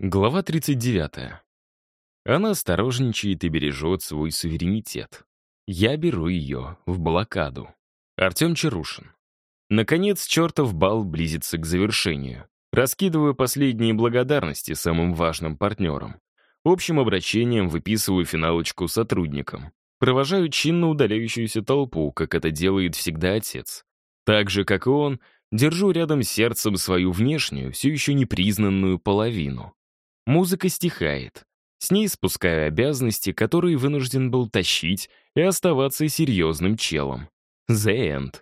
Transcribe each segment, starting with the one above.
Глава 39. Она осторожничает и бережет свой суверенитет. Я беру ее в блокаду. Артем Чарушин. Наконец, чертов бал близится к завершению. Раскидываю последние благодарности самым важным партнерам. Общим обращением выписываю финалочку сотрудникам. Провожаю чинно удаляющуюся толпу, как это делает всегда отец. Так же, как и он, держу рядом сердцем свою внешнюю, все еще непризнанную половину. Музыка стихает. С ней спускаю обязанности, которые вынужден был тащить и оставаться серьезным челом. The End.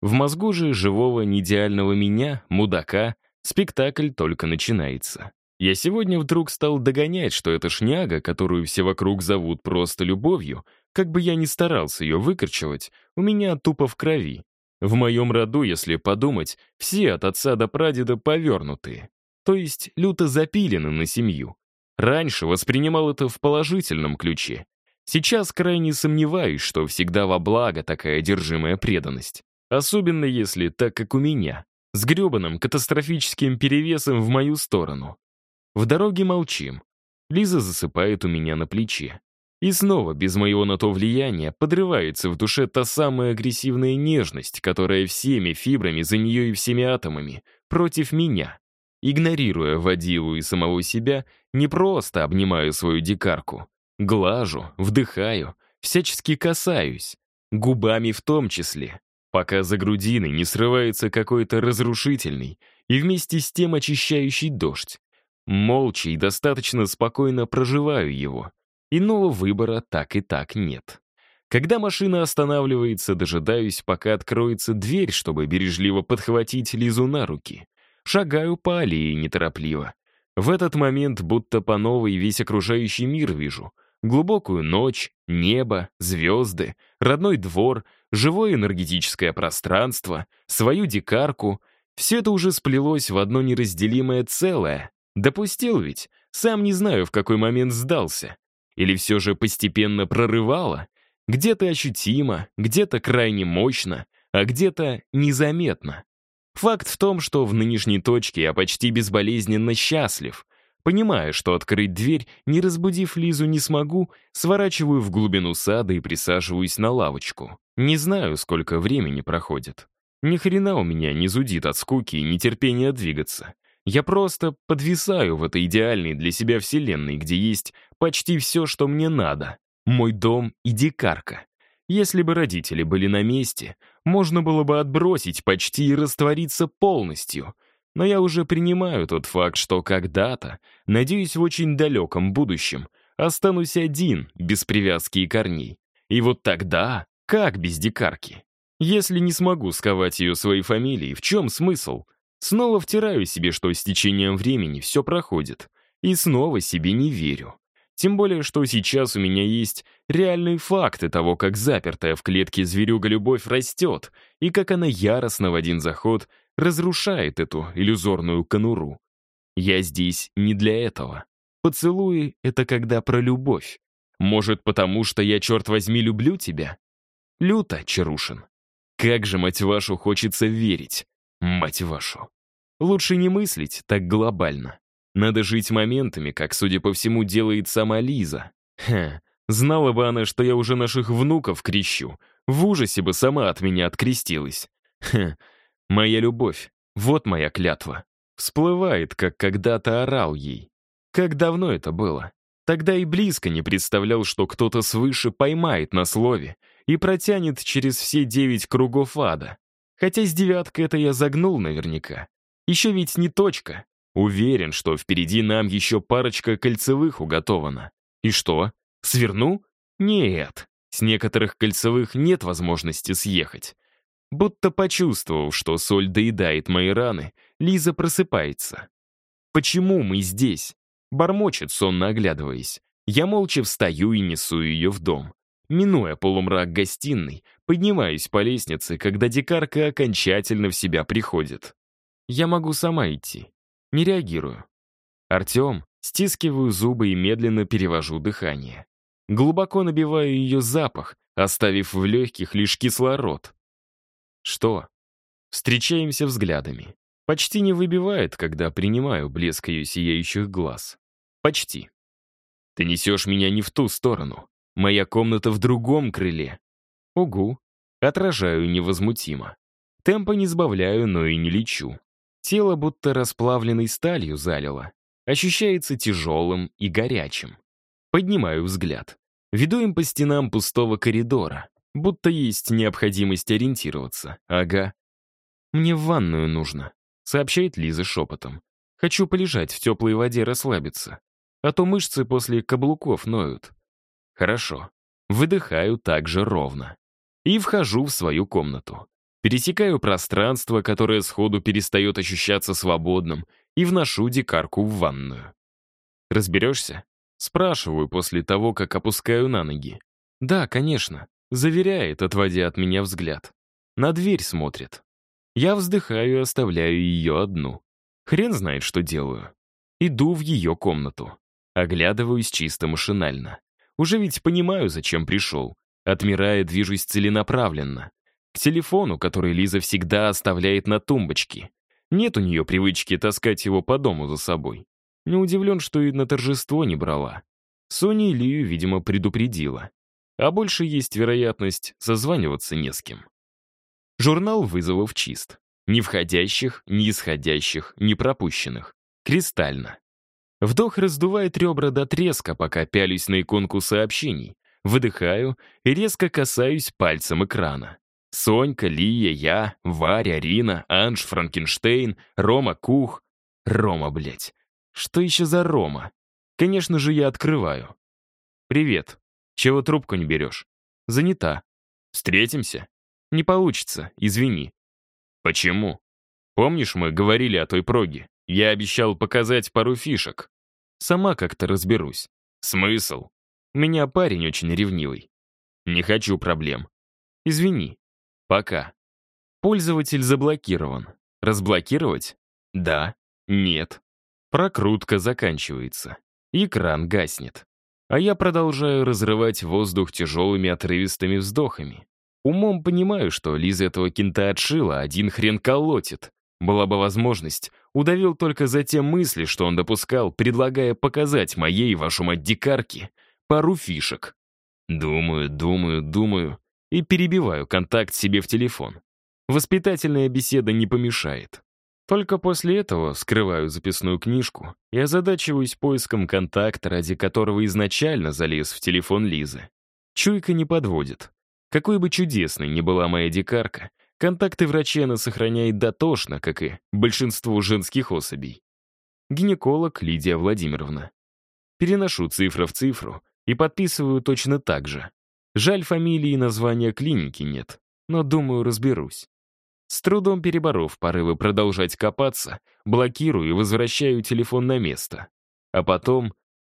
В мозгу же живого неидеального меня, мудака, спектакль только начинается. Я сегодня вдруг стал догонять, что эта шняга, которую все вокруг зовут просто любовью, как бы я ни старался ее выкорчевать, у меня тупо в крови. В моем роду, если подумать, все от отца до прадеда повернутые то есть люто запилены на семью. Раньше воспринимал это в положительном ключе. Сейчас крайне сомневаюсь, что всегда во благо такая одержимая преданность. Особенно если, так как у меня, с гребаным катастрофическим перевесом в мою сторону. В дороге молчим. Лиза засыпает у меня на плече. И снова, без моего на то влияния, подрывается в душе та самая агрессивная нежность, которая всеми фибрами за нее и всеми атомами против меня. Игнорируя водилу и самого себя, не просто обнимаю свою дикарку. Глажу, вдыхаю, всячески касаюсь. Губами в том числе. Пока за грудиной не срывается какой-то разрушительный и вместе с тем очищающий дождь. Молча и достаточно спокойно проживаю его. Иного выбора так и так нет. Когда машина останавливается, дожидаюсь, пока откроется дверь, чтобы бережливо подхватить Лизу на руки. Шагаю по аллее неторопливо. В этот момент будто по новой весь окружающий мир вижу. Глубокую ночь, небо, звезды, родной двор, живое энергетическое пространство, свою дикарку. Все это уже сплелось в одно неразделимое целое. Допустил ведь, сам не знаю, в какой момент сдался. Или все же постепенно прорывало? Где-то ощутимо, где-то крайне мощно, а где-то незаметно. Факт в том, что в нынешней точке я почти безболезненно счастлив. Понимая, что открыть дверь, не разбудив Лизу, не смогу, сворачиваю в глубину сада и присаживаюсь на лавочку. Не знаю, сколько времени проходит. Ни хрена у меня не зудит от скуки и нетерпения двигаться. Я просто подвисаю в этой идеальной для себя вселенной, где есть почти все, что мне надо. Мой дом и дикарка. Если бы родители были на месте, можно было бы отбросить почти и раствориться полностью. Но я уже принимаю тот факт, что когда-то, надеюсь, в очень далеком будущем, останусь один, без привязки и корней. И вот тогда, как без дикарки? Если не смогу сковать ее своей фамилией, в чем смысл? Снова втираю себе, что с течением времени все проходит. И снова себе не верю. Тем более, что сейчас у меня есть реальные факты того, как запертая в клетке зверюга любовь растет, и как она яростно в один заход разрушает эту иллюзорную конуру. Я здесь не для этого. Поцелуи — это когда про любовь. Может, потому что я, черт возьми, люблю тебя? Люто, Чарушин. Как же, мать вашу, хочется верить. Мать вашу. Лучше не мыслить так глобально. Надо жить моментами, как, судя по всему, делает сама Лиза. Хе, знала бы она, что я уже наших внуков крещу. В ужасе бы сама от меня открестилась. Хе, моя любовь, вот моя клятва. Всплывает, как когда-то орал ей. Как давно это было? Тогда и близко не представлял, что кто-то свыше поймает на слове и протянет через все девять кругов ада. Хотя с девяткой это я загнул наверняка. Еще ведь не точка, Уверен, что впереди нам еще парочка кольцевых уготована. И что, сверну? Нет, с некоторых кольцевых нет возможности съехать. Будто почувствовав, что соль доедает мои раны, Лиза просыпается. «Почему мы здесь?» Бормочет, сонно оглядываясь. Я молча встаю и несу ее в дом. Минуя полумрак гостиной, поднимаюсь по лестнице, когда дикарка окончательно в себя приходит. Я могу сама идти. Не реагирую. Артем, стискиваю зубы и медленно перевожу дыхание. Глубоко набиваю ее запах, оставив в легких лишь кислород. Что? Встречаемся взглядами. Почти не выбивает, когда принимаю блеск ее сияющих глаз. Почти. Ты несешь меня не в ту сторону. Моя комната в другом крыле. Угу. Отражаю невозмутимо. Темпа не сбавляю, но и не лечу. Тело будто расплавленной сталью залило. Ощущается тяжелым и горячим. Поднимаю взгляд. Веду им по стенам пустого коридора. Будто есть необходимость ориентироваться. Ага. «Мне в ванную нужно», — сообщает Лиза шепотом. «Хочу полежать в теплой воде, расслабиться. А то мышцы после каблуков ноют». «Хорошо». Выдыхаю так же ровно. И вхожу в свою комнату. Пересекаю пространство, которое сходу перестает ощущаться свободным, и вношу дикарку в ванную. «Разберешься?» Спрашиваю после того, как опускаю на ноги. «Да, конечно», — заверяет, отводя от меня взгляд. На дверь смотрит. Я вздыхаю и оставляю ее одну. Хрен знает, что делаю. Иду в ее комнату. Оглядываюсь чисто машинально. Уже ведь понимаю, зачем пришел. Отмирая, движусь целенаправленно. К телефону, который Лиза всегда оставляет на тумбочке. Нет у нее привычки таскать его по дому за собой. Не удивлен, что и на торжество не брала. Соня Илью, видимо, предупредила. А больше есть вероятность созваниваться не с кем. Журнал вызовов чист. Ни входящих, ни исходящих, ни пропущенных. Кристально. Вдох раздувает ребра до треска, пока пялюсь на иконку сообщений. Выдыхаю и резко касаюсь пальцем экрана. Сонька, Лия, я, Варя, Рина, Анж, Франкенштейн, Рома, Кух. Рома, блядь. Что еще за Рома? Конечно же, я открываю. «Привет. Чего трубку не берешь?» «Занята. Встретимся?» «Не получится, извини». «Почему?» «Помнишь, мы говорили о той проге? Я обещал показать пару фишек. Сама как-то разберусь. Смысл? У меня парень очень ревнивый. Не хочу проблем. Извини. Пока. Пользователь заблокирован. Разблокировать? Да. Нет. Прокрутка заканчивается. Экран гаснет. А я продолжаю разрывать воздух тяжелыми отрывистыми вздохами. Умом понимаю, что Лиза этого кента отшила, один хрен колотит. Была бы возможность, удавил только за те мысли, что он допускал, предлагая показать моей, вашу мать, дикарке, пару фишек. Думаю, думаю, думаю и перебиваю контакт себе в телефон. Воспитательная беседа не помешает. Только после этого скрываю записную книжку и озадачиваюсь поиском контакта, ради которого изначально залез в телефон Лизы. Чуйка не подводит. Какой бы чудесной ни была моя дикарка, контакты врача она сохраняет дотошно, как и большинство женских особей. Гинеколог Лидия Владимировна. Переношу цифру в цифру и подписываю точно так же. Жаль, фамилии и названия клиники нет, но, думаю, разберусь. С трудом переборов порывы продолжать копаться, блокирую и возвращаю телефон на место. А потом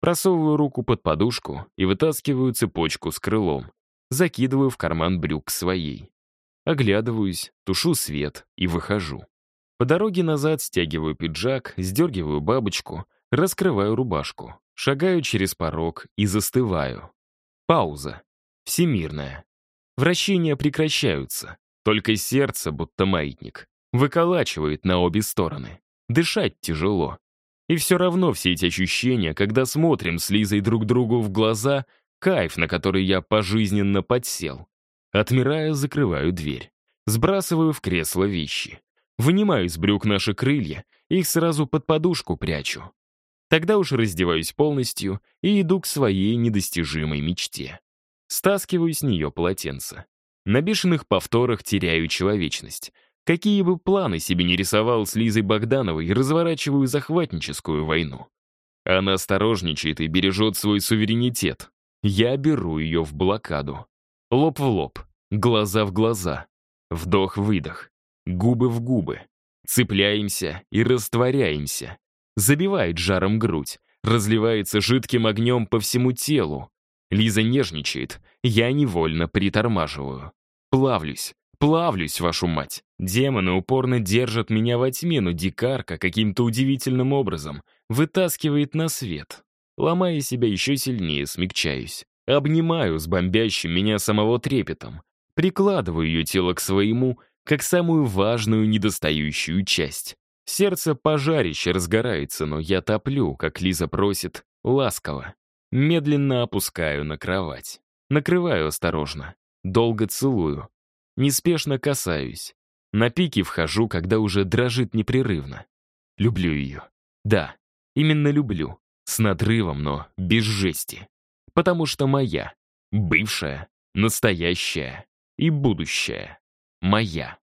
просовываю руку под подушку и вытаскиваю цепочку с крылом. Закидываю в карман брюк своей. Оглядываюсь, тушу свет и выхожу. По дороге назад стягиваю пиджак, сдергиваю бабочку, раскрываю рубашку, шагаю через порог и застываю. Пауза. Всемирная. Вращения прекращаются. Только сердце, будто маятник, выколачивает на обе стороны. Дышать тяжело. И все равно все эти ощущения, когда смотрим с Лизой друг другу в глаза, кайф, на который я пожизненно подсел. Отмирая, закрываю дверь. Сбрасываю в кресло вещи. Вынимаю из брюк наши крылья, их сразу под подушку прячу. Тогда уж раздеваюсь полностью и иду к своей недостижимой мечте. Стаскиваю с нее полотенце. На бешеных повторах теряю человечность. Какие бы планы себе не рисовал с Лизой Богдановой, разворачиваю захватническую войну. Она осторожничает и бережет свой суверенитет. Я беру ее в блокаду. Лоб в лоб, глаза в глаза. Вдох-выдох, губы в губы. Цепляемся и растворяемся. Забивает жаром грудь, разливается жидким огнем по всему телу. Лиза нежничает, я невольно притормаживаю. Плавлюсь, плавлюсь, вашу мать. Демоны упорно держат меня во тьме, но дикарка каким-то удивительным образом вытаскивает на свет. Ломая себя еще сильнее, смягчаюсь. Обнимаю с бомбящим меня самого трепетом. Прикладываю ее тело к своему, как самую важную недостающую часть. Сердце пожарище разгорается, но я топлю, как Лиза просит, ласково. Медленно опускаю на кровать. Накрываю осторожно. Долго целую. Неспешно касаюсь. На пике вхожу, когда уже дрожит непрерывно. Люблю ее. Да, именно люблю. С надрывом, но без жести. Потому что моя. Бывшая, настоящая и будущая. Моя.